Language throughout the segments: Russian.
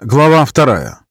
Глава вторая.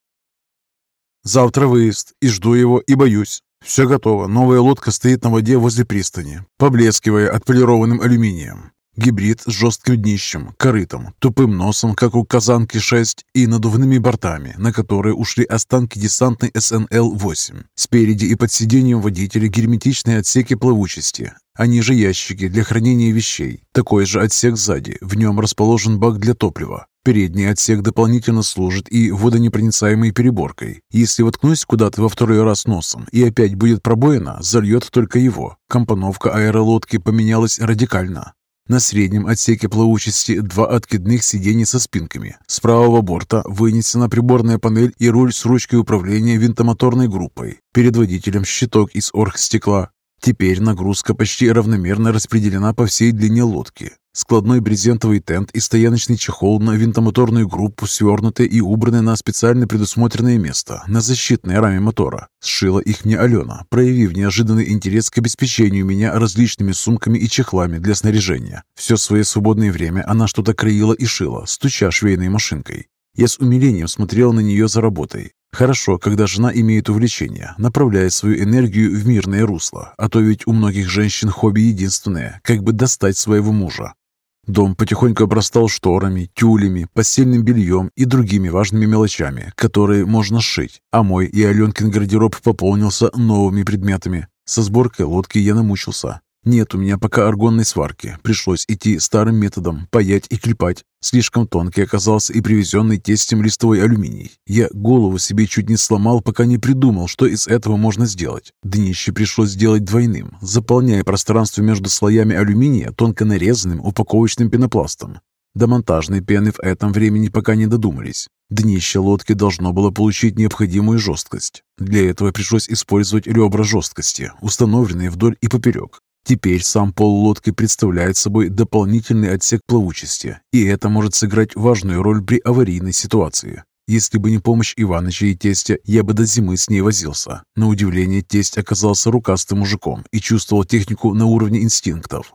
Завтра выезд, и жду его, и боюсь. Все готово. Новая лодка стоит на воде возле пристани, поблескивая отполированным алюминием. Гибрид с жестким днищем, корытом, тупым носом, как у «Казанки-6», и надувными бортами, на которые ушли останки десантной СНЛ-8. Спереди и под сиденьем водителя герметичные отсеки плавучести, они же ящики для хранения вещей. Такой же отсек сзади, в нем расположен бак для топлива. Передний отсек дополнительно служит и водонепроницаемой переборкой. Если воткнусь куда-то во второй раз носом и опять будет пробоина, зальет только его. Компоновка аэролодки поменялась радикально. На среднем отсеке плавучести два откидных сидений со спинками. С правого борта вынесена приборная панель и руль с ручкой управления винтомоторной группой. Перед водителем щиток из оргстекла. Теперь нагрузка почти равномерно распределена по всей длине лодки. Складной брезентовый тент и стояночный чехол на винтомоторную группу свернуты и убраны на специально предусмотренное место, на защитной раме мотора. Сшила их мне Алена, проявив неожиданный интерес к обеспечению меня различными сумками и чехлами для снаряжения. Все свое свободное время она что-то краила и шила, стуча швейной машинкой. Я с умилением смотрел на нее за работой. Хорошо, когда жена имеет увлечение, направляет свою энергию в мирное русло, а то ведь у многих женщин хобби единственное, как бы достать своего мужа. Дом потихоньку обрастал шторами, тюлями, постельным бельем и другими важными мелочами, которые можно сшить, а мой и Аленкин гардероб пополнился новыми предметами. Со сборкой лодки я намучился. Нет у меня пока аргонной сварки. Пришлось идти старым методом, паять и клепать. Слишком тонкий оказался и привезенный тестем листовой алюминий. Я голову себе чуть не сломал, пока не придумал, что из этого можно сделать. Днище пришлось сделать двойным, заполняя пространство между слоями алюминия тонко нарезанным упаковочным пенопластом. До монтажной пены в этом времени пока не додумались. Днище лодки должно было получить необходимую жесткость. Для этого пришлось использовать ребра жесткости, установленные вдоль и поперек. Теперь сам пол лодки представляет собой дополнительный отсек плавучести, и это может сыграть важную роль при аварийной ситуации. Если бы не помощь Иваныча и тестя, я бы до зимы с ней возился. На удивление, тесть оказался рукастым мужиком и чувствовал технику на уровне инстинктов.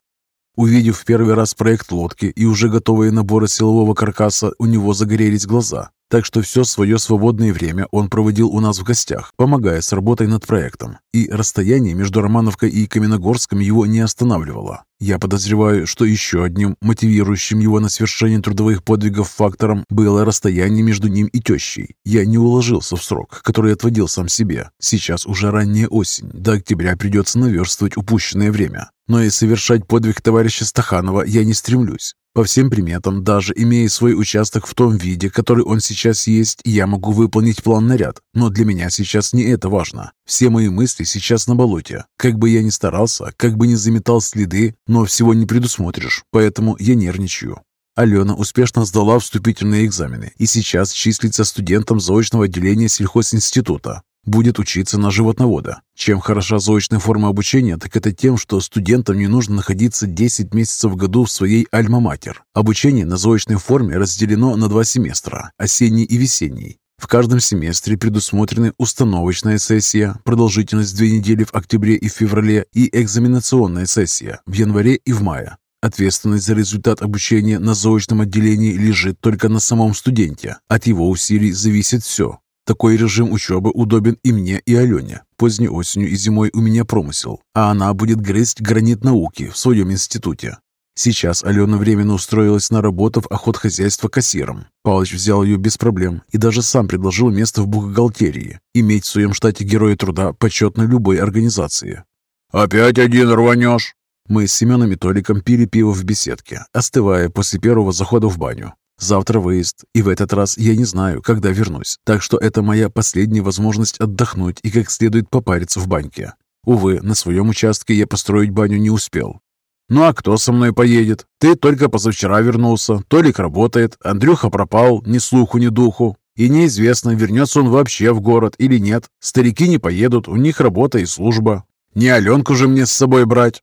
Увидев в первый раз проект лодки и уже готовые наборы силового каркаса, у него загорелись глаза. Так что все свое свободное время он проводил у нас в гостях, помогая с работой над проектом. И расстояние между Романовкой и Каменогорском его не останавливало. Я подозреваю, что еще одним мотивирующим его на свершение трудовых подвигов фактором было расстояние между ним и тещей. Я не уложился в срок, который отводил сам себе. Сейчас уже ранняя осень, до октября придется наверстывать упущенное время. Но и совершать подвиг товарища Стаханова я не стремлюсь. По всем приметам, даже имея свой участок в том виде, который он сейчас есть, я могу выполнить план наряд. Но для меня сейчас не это важно. Все мои мысли сейчас на болоте. Как бы я ни старался, как бы ни заметал следы, но всего не предусмотришь, поэтому я нервничаю. Алена успешно сдала вступительные экзамены и сейчас числится студентом заочного отделения сельхозинститута будет учиться на животновода. Чем хороша заочная форма обучения, так это тем, что студентам не нужно находиться 10 месяцев в году в своей альма-матер. Обучение на заочной форме разделено на два семестра – осенний и весенний. В каждом семестре предусмотрены установочная сессия, продолжительность две недели в октябре и феврале, и экзаменационная сессия в январе и в мае. Ответственность за результат обучения на заочном отделении лежит только на самом студенте. От его усилий зависит все. Такой режим учебы удобен и мне, и Алене. Поздней осенью и зимой у меня промысел, а она будет грызть гранит науки в своем институте. Сейчас Алена временно устроилась на работу в охотхозяйство кассиром. Палыч взял ее без проблем и даже сам предложил место в бухгалтерии. Иметь в своем штате героя труда почетно любой организации. «Опять один рванешь?» Мы с Семеном и Толиком пили пиво в беседке, остывая после первого захода в баню. Завтра выезд, и в этот раз я не знаю, когда вернусь, так что это моя последняя возможность отдохнуть и как следует попариться в баньке. Увы, на своем участке я построить баню не успел. «Ну а кто со мной поедет? Ты только позавчера вернулся, Толик работает, Андрюха пропал, ни слуху, ни духу. И неизвестно, вернется он вообще в город или нет. Старики не поедут, у них работа и служба. Не Аленку же мне с собой брать».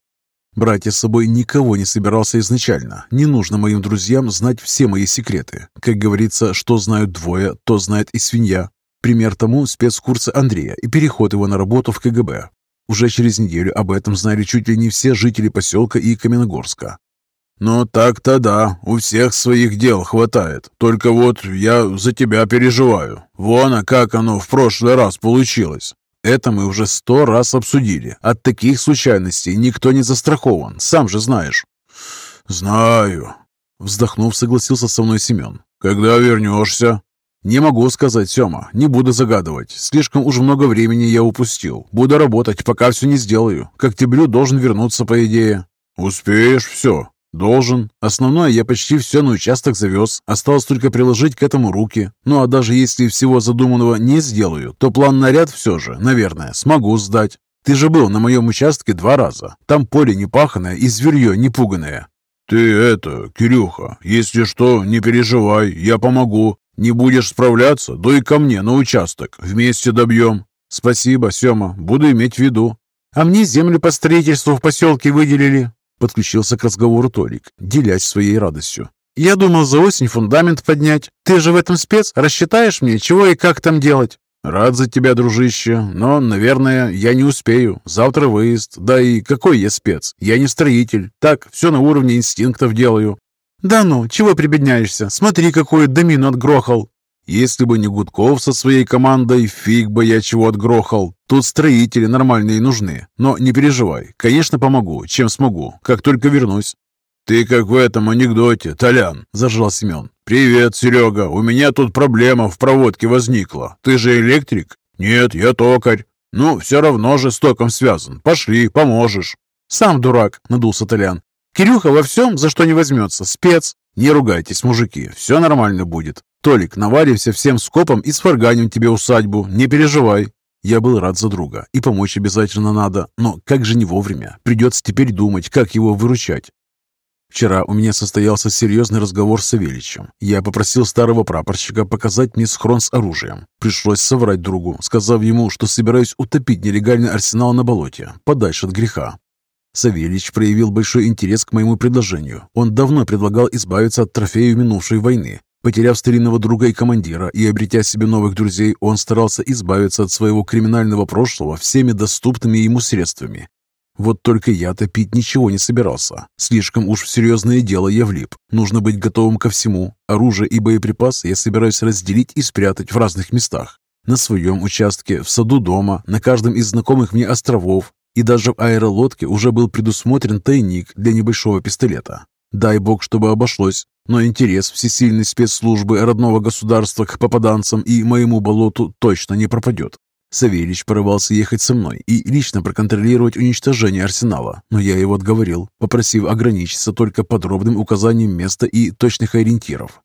Брать я с собой никого не собирался изначально. Не нужно моим друзьям знать все мои секреты. Как говорится, что знают двое, то знает и свинья. Пример тому спецкурсы Андрея и переход его на работу в КГБ. Уже через неделю об этом знали чуть ли не все жители поселка и Каменогорска. «Ну так-то да, у всех своих дел хватает. Только вот я за тебя переживаю. Вон, а как оно в прошлый раз получилось». Это мы уже сто раз обсудили. От таких случайностей никто не застрахован, сам же знаешь. «Знаю», — вздохнув, согласился со мной Семен. «Когда вернешься?» «Не могу сказать, Сема, не буду загадывать. Слишком уж много времени я упустил. Буду работать, пока все не сделаю. К октябрю должен вернуться, по идее». «Успеешь все?» «Должен. Основное я почти все на участок завез. Осталось только приложить к этому руки. Ну а даже если всего задуманного не сделаю, то план наряд все же, наверное, смогу сдать. Ты же был на моем участке два раза. Там поле не паханое и зверье не пуганое». «Ты это, Кирюха, если что, не переживай, я помогу. Не будешь справляться, да и ко мне на участок. Вместе добьем». «Спасибо, Сема, буду иметь в виду. А мне землю по строительству в поселке выделили. Подключился к разговору Толик, делясь своей радостью. «Я думал за осень фундамент поднять. Ты же в этом спец, рассчитаешь мне, чего и как там делать?» «Рад за тебя, дружище, но, наверное, я не успею. Завтра выезд. Да и какой я спец? Я не строитель. Так, все на уровне инстинктов делаю». «Да ну, чего прибедняешься? Смотри, какую домину отгрохал!» Если бы не Гудков со своей командой, фиг бы я чего отгрохал. Тут строители нормальные нужны. Но не переживай, конечно, помогу, чем смогу, как только вернусь. «Ты как в этом анекдоте, Толян», – зажал Семен. «Привет, Серега, у меня тут проблема в проводке возникла. Ты же электрик?» «Нет, я токарь». «Ну, все равно же с током связан. Пошли, поможешь». «Сам дурак», – надулся Толян. «Кирюха во всем, за что не возьмется, спец». «Не ругайтесь, мужики, все нормально будет. «Толик, наваримся всем скопом и сварганим тебе усадьбу, не переживай». Я был рад за друга, и помочь обязательно надо, но как же не вовремя. Придется теперь думать, как его выручать. Вчера у меня состоялся серьезный разговор с Савельичем. Я попросил старого прапорщика показать мне схрон с оружием. Пришлось соврать другу, сказав ему, что собираюсь утопить нелегальный арсенал на болоте, подальше от греха. Савельич проявил большой интерес к моему предложению. Он давно предлагал избавиться от трофеев минувшей войны, Потеряв старинного друга и командира и обретя себе новых друзей, он старался избавиться от своего криминального прошлого всеми доступными ему средствами. Вот только я-то пить ничего не собирался. Слишком уж в серьезное дело я влип. Нужно быть готовым ко всему. Оружие и боеприпасы я собираюсь разделить и спрятать в разных местах. На своем участке, в саду дома, на каждом из знакомых мне островов. И даже в аэролодке уже был предусмотрен тайник для небольшого пистолета. Дай бог, чтобы обошлось. Но интерес всесильной спецслужбы родного государства к попаданцам и моему болоту точно не пропадет. Савельич порывался ехать со мной и лично проконтролировать уничтожение арсенала, но я его отговорил, попросив ограничиться только подробным указанием места и точных ориентиров.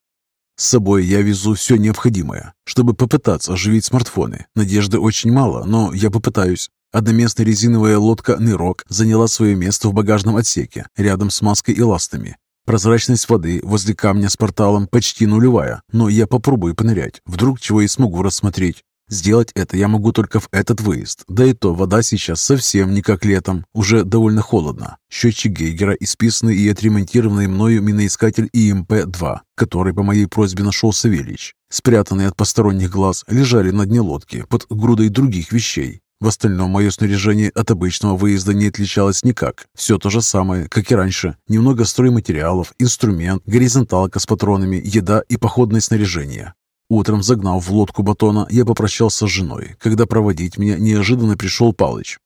С собой я везу все необходимое, чтобы попытаться оживить смартфоны. Надежды очень мало, но я попытаюсь. Одноместная резиновая лодка «Нырок» заняла свое место в багажном отсеке, рядом с маской и ластами. Прозрачность воды возле камня с порталом почти нулевая, но я попробую понырять, вдруг чего и смогу рассмотреть. Сделать это я могу только в этот выезд, да и то вода сейчас совсем не как летом, уже довольно холодно. Счетчик Гейгера, исписанный и отремонтированный мною миноискатель ИМП-2, который по моей просьбе нашел Савельич, спрятанные от посторонних глаз, лежали на дне лодки под грудой других вещей. В остальном мое снаряжение от обычного выезда не отличалось никак. Все то же самое, как и раньше. Немного стройматериалов, инструмент, горизонталка с патронами, еда и походное снаряжение. Утром, загнав в лодку батона, я попрощался с женой, когда проводить меня неожиданно пришел Палыч.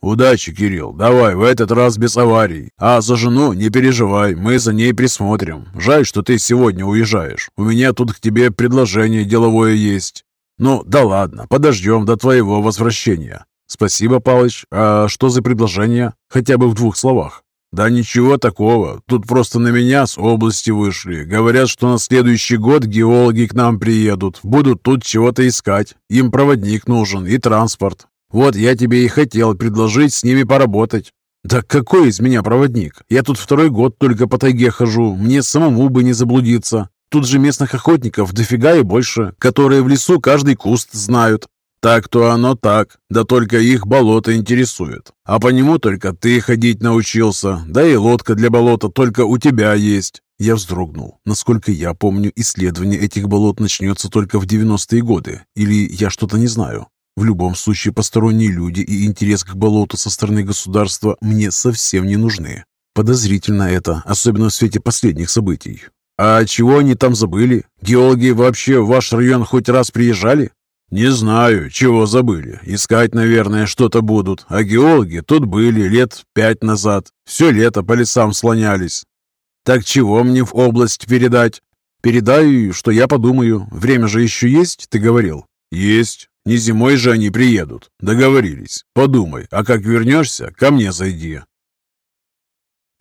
«Удачи, Кирилл, давай, в этот раз без аварий. А за жену не переживай, мы за ней присмотрим. Жаль, что ты сегодня уезжаешь. У меня тут к тебе предложение деловое есть». «Ну, да ладно, подождем до твоего возвращения». «Спасибо, Палыч. А что за предложение? Хотя бы в двух словах». «Да ничего такого. Тут просто на меня с области вышли. Говорят, что на следующий год геологи к нам приедут. Будут тут чего-то искать. Им проводник нужен и транспорт. Вот я тебе и хотел предложить с ними поработать». «Да какой из меня проводник? Я тут второй год только по тайге хожу. Мне самому бы не заблудиться. Тут же местных охотников дофига и больше, которые в лесу каждый куст знают. Так-то оно так, да только их болото интересует. А по нему только ты ходить научился, да и лодка для болота только у тебя есть. Я вздрогнул. Насколько я помню, исследование этих болот начнется только в 90-е годы. Или я что-то не знаю. В любом случае, посторонние люди и интерес к болоту со стороны государства мне совсем не нужны. Подозрительно это, особенно в свете последних событий. «А чего они там забыли? Геологи вообще в ваш район хоть раз приезжали?» «Не знаю, чего забыли. Искать, наверное, что-то будут. А геологи тут были лет пять назад. Все лето по лесам слонялись. Так чего мне в область передать?» «Передай, что я подумаю. Время же еще есть, ты говорил?» «Есть. Не зимой же они приедут. Договорились. Подумай, а как вернешься, ко мне зайди».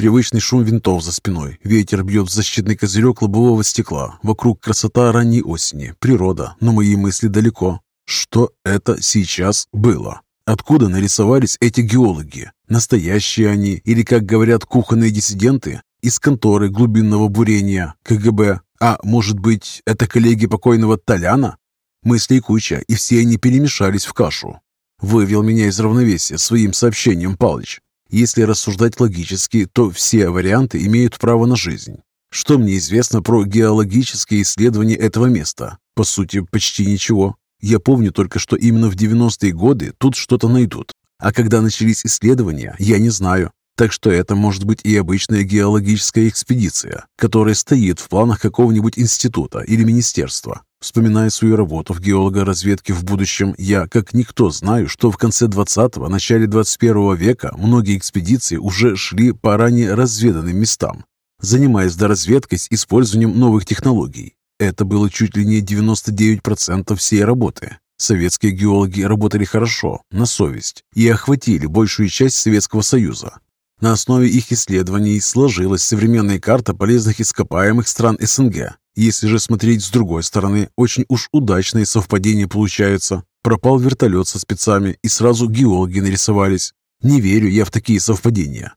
Привычный шум винтов за спиной. Ветер бьет в защитный козырек лобового стекла. Вокруг красота ранней осени. Природа. Но мои мысли далеко. Что это сейчас было? Откуда нарисовались эти геологи? Настоящие они или, как говорят кухонные диссиденты, из конторы глубинного бурения КГБ? А может быть, это коллеги покойного Толяна? Мыслей куча, и все они перемешались в кашу. Вывел меня из равновесия своим сообщением Палыч. Если рассуждать логически, то все варианты имеют право на жизнь. Что мне известно про геологические исследования этого места? По сути, почти ничего. Я помню только, что именно в 90-е годы тут что-то найдут. А когда начались исследования, я не знаю. Так что это может быть и обычная геологическая экспедиция, которая стоит в планах какого-нибудь института или министерства. Вспоминая свою работу в геологоразведке в будущем, я, как никто, знаю, что в конце 20-го, начале 21 века многие экспедиции уже шли по ранее разведанным местам, занимаясь доразведкой с использованием новых технологий. Это было чуть ли не 99% всей работы. Советские геологи работали хорошо, на совесть, и охватили большую часть Советского Союза. На основе их исследований сложилась современная карта полезных ископаемых стран СНГ, если же смотреть с другой стороны, очень уж удачные совпадения получаются. Пропал вертолет со спецами, и сразу геологи нарисовались. Не верю я в такие совпадения.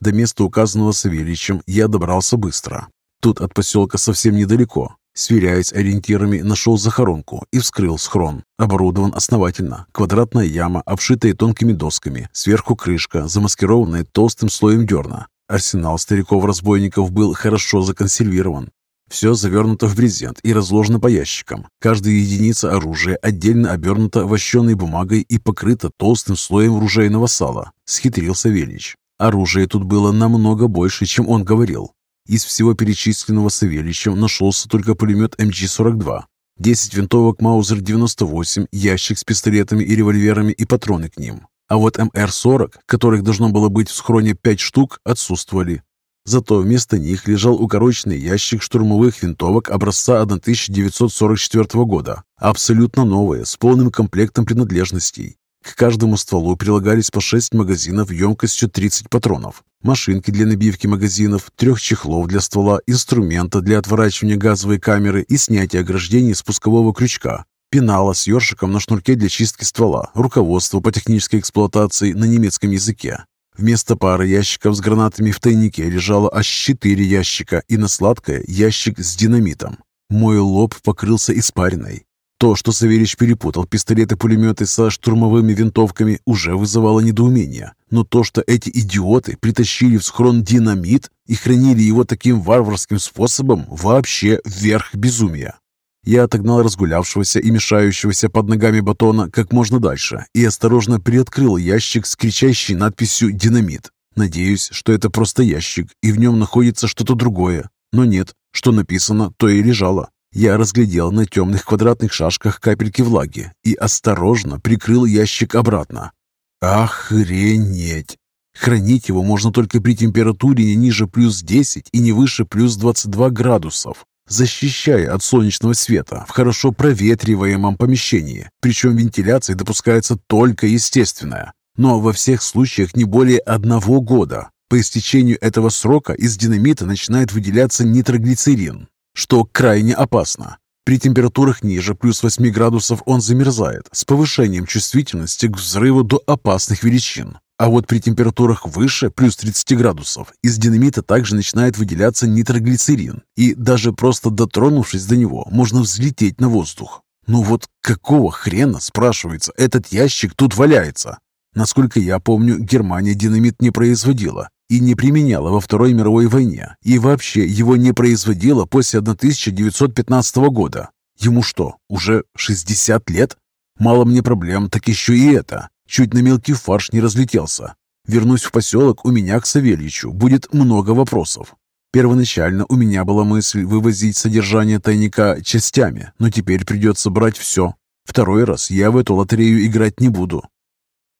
До места, указанного Савельичем, я добрался быстро. Тут от поселка совсем недалеко. Сверяясь ориентирами, нашел захоронку и вскрыл схрон. Оборудован основательно. Квадратная яма, обшитая тонкими досками. Сверху крышка, замаскированная толстым слоем дерна. Арсенал стариков-разбойников был хорошо законсервирован. Все завернуто в брезент и разложено по ящикам. Каждая единица оружия отдельно обернута вощеной бумагой и покрыта толстым слоем ружейного сала. Схитрил Савельич. Оружия тут было намного больше, чем он говорил. Из всего перечисленного Савельичем нашелся только пулемет МГ-42, 10 винтовок Маузер-98, ящик с пистолетами и револьверами и патроны к ним. А вот МР-40, которых должно было быть в схроне 5 штук, отсутствовали. Зато вместо них лежал укороченный ящик штурмовых винтовок образца 1944 года, абсолютно новые, с полным комплектом принадлежностей. К каждому стволу прилагались по 6 магазинов емкостью 30 патронов, машинки для набивки магазинов, трех чехлов для ствола, инструмента для отворачивания газовой камеры и снятия ограждений спускового крючка, пенала с ёршиком на шнурке для чистки ствола, руководство по технической эксплуатации на немецком языке, Вместо пары ящиков с гранатами в тайнике лежало аж четыре ящика и на сладкое ящик с динамитом. Мой лоб покрылся испариной. То, что Савельич перепутал пистолеты-пулеметы со штурмовыми винтовками, уже вызывало недоумение. Но то, что эти идиоты притащили в схрон динамит и хранили его таким варварским способом, вообще вверх безумия. Я отогнал разгулявшегося и мешающегося под ногами батона как можно дальше и осторожно приоткрыл ящик с кричащей надписью «Динамит». Надеюсь, что это просто ящик, и в нем находится что-то другое. Но нет, что написано, то и лежало. Я разглядел на темных квадратных шашках капельки влаги и осторожно прикрыл ящик обратно. Охренеть! Хранить его можно только при температуре не ниже плюс 10 и не выше плюс 22 градусов защищая от солнечного света в хорошо проветриваемом помещении, причем вентиляция допускается только естественная, но во всех случаях не более одного года. По истечению этого срока из динамита начинает выделяться нитроглицерин, что крайне опасно. При температурах ниже плюс 8 градусов он замерзает с повышением чувствительности к взрыву до опасных величин. А вот при температурах выше, плюс 30 градусов, из динамита также начинает выделяться нитроглицерин, и даже просто дотронувшись до него, можно взлететь на воздух. Ну вот какого хрена, спрашивается, этот ящик тут валяется? Насколько я помню, Германия динамит не производила и не применяла во Второй мировой войне, и вообще его не производила после 1915 года. Ему что, уже 60 лет? Мало мне проблем, так еще и это. Чуть на мелкий фарш не разлетелся. Вернусь в поселок, у меня к Савельичу будет много вопросов. Первоначально у меня была мысль вывозить содержание тайника частями, но теперь придется брать все. Второй раз я в эту лотерею играть не буду.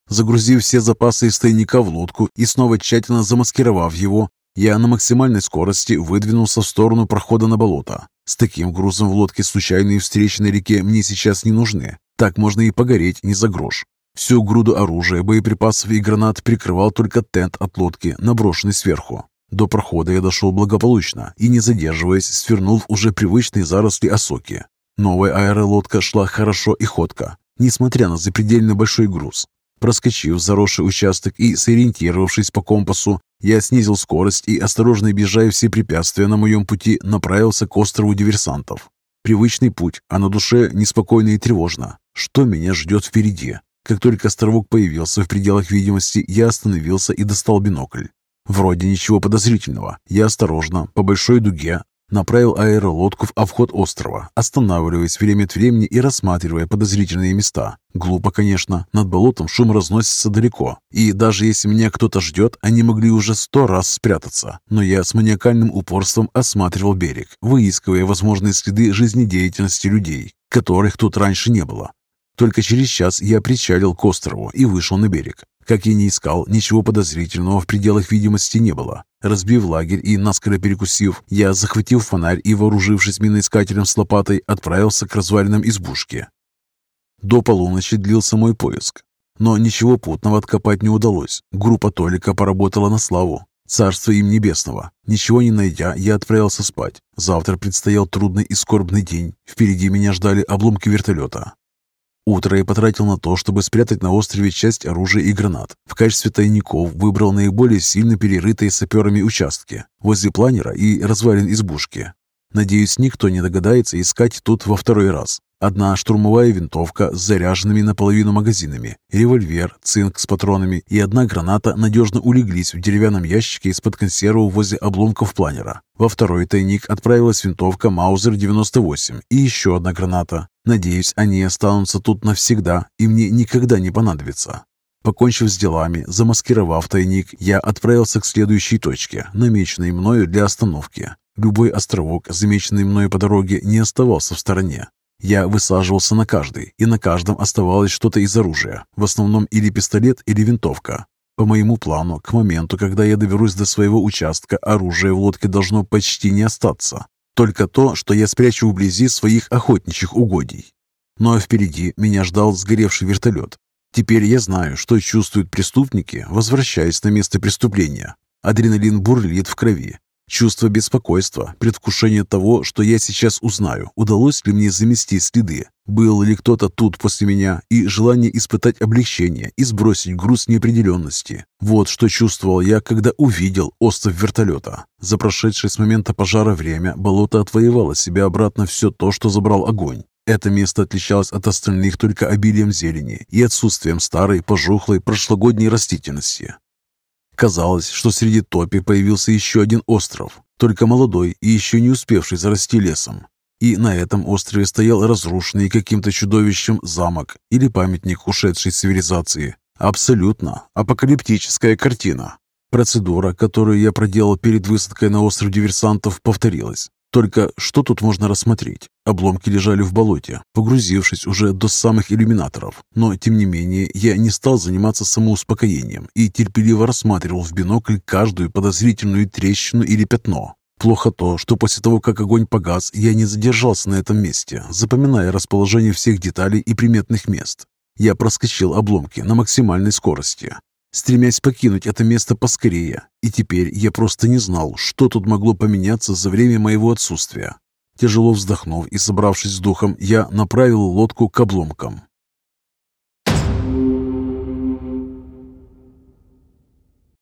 Загрузив все запасы из тайника в лодку и снова тщательно замаскировав его, я на максимальной скорости выдвинулся в сторону прохода на болото. С таким грузом в лодке случайные встречи на реке мне сейчас не нужны. Так можно и погореть не за грош. Всю груду оружия, боеприпасов и гранат прикрывал только тент от лодки, наброшенный сверху. До прохода я дошел благополучно и, не задерживаясь, свернул в уже привычные заросли осоки. Новая аэролодка шла хорошо и ходко, несмотря на запредельно большой груз. Проскочив заросший участок и сориентировавшись по компасу, я снизил скорость и, осторожно объезжая все препятствия на моем пути, направился к острову диверсантов. Привычный путь, а на душе неспокойно и тревожно. Что меня ждет впереди? Как только островок появился в пределах видимости, я остановился и достал бинокль. Вроде ничего подозрительного. Я осторожно, по большой дуге, направил аэролодку в обход острова, останавливаясь время от времени и рассматривая подозрительные места. Глупо, конечно, над болотом шум разносится далеко, и даже если меня кто-то ждет, они могли уже сто раз спрятаться. Но я с маниакальным упорством осматривал берег, выискивая возможные следы жизнедеятельности людей, которых тут раньше не было. Только через час я причалил к острову и вышел на берег. Как я не искал, ничего подозрительного в пределах видимости не было. Разбив лагерь и наскоро перекусив, я, захватил фонарь и, вооружившись миноискателем с лопатой, отправился к развалинам избушки. До полуночи длился мой поиск. Но ничего путного откопать не удалось. Группа Толика поработала на славу. Царство им небесного. Ничего не найдя, я отправился спать. Завтра предстоял трудный и скорбный день. Впереди меня ждали обломки вертолета. Утро я потратил на то, чтобы спрятать на острове часть оружия и гранат. В качестве тайников выбрал наиболее сильно перерытые саперами участки, возле планера и развалин избушки. Надеюсь, никто не догадается искать тут во второй раз. Одна штурмовая винтовка с заряженными наполовину магазинами, револьвер, цинк с патронами и одна граната надежно улеглись в деревянном ящике из-под консервов возле обломков планера. Во второй тайник отправилась винтовка Маузер 98 и еще одна граната. Надеюсь, они останутся тут навсегда и мне никогда не понадобятся. Покончив с делами, замаскировав тайник, я отправился к следующей точке, намеченной мною для остановки. Любой островок, замеченный мною по дороге, не оставался в стороне. Я высаживался на каждый, и на каждом оставалось что-то из оружия, в основном или пистолет, или винтовка. По моему плану, к моменту, когда я доберусь до своего участка, оружие в лодке должно почти не остаться. Только то, что я спрячу вблизи своих охотничьих угодий. Ну а впереди меня ждал сгоревший вертолет. Теперь я знаю, что чувствуют преступники, возвращаясь на место преступления. Адреналин бурлит в крови, Чувство беспокойства, предвкушение того, что я сейчас узнаю, удалось ли мне замести следы, был ли кто-то тут после меня, и желание испытать облегчение и сбросить груз неопределенности. Вот что чувствовал я, когда увидел остров вертолета. За прошедшее с момента пожара время болото отвоевало себе обратно все то, что забрал огонь. Это место отличалось от остальных только обилием зелени и отсутствием старой, пожухлой прошлогодней растительности. Казалось, что среди топи появился еще один остров, только молодой и еще не успевший зарасти лесом. И на этом острове стоял разрушенный каким-то чудовищем замок или памятник ушедшей цивилизации. Абсолютно апокалиптическая картина. Процедура, которую я проделал перед высадкой на остров диверсантов, повторилась. Только что тут можно рассмотреть? Обломки лежали в болоте, погрузившись уже до самых иллюминаторов. Но, тем не менее, я не стал заниматься самоуспокоением и терпеливо рассматривал в бинокль каждую подозрительную трещину или пятно. Плохо то, что после того, как огонь погас, я не задержался на этом месте, запоминая расположение всех деталей и приметных мест. Я проскочил обломки на максимальной скорости, стремясь покинуть это место поскорее. И теперь я просто не знал, что тут могло поменяться за время моего отсутствия. Тяжело вздохнув и собравшись с духом, я направил лодку к обломкам.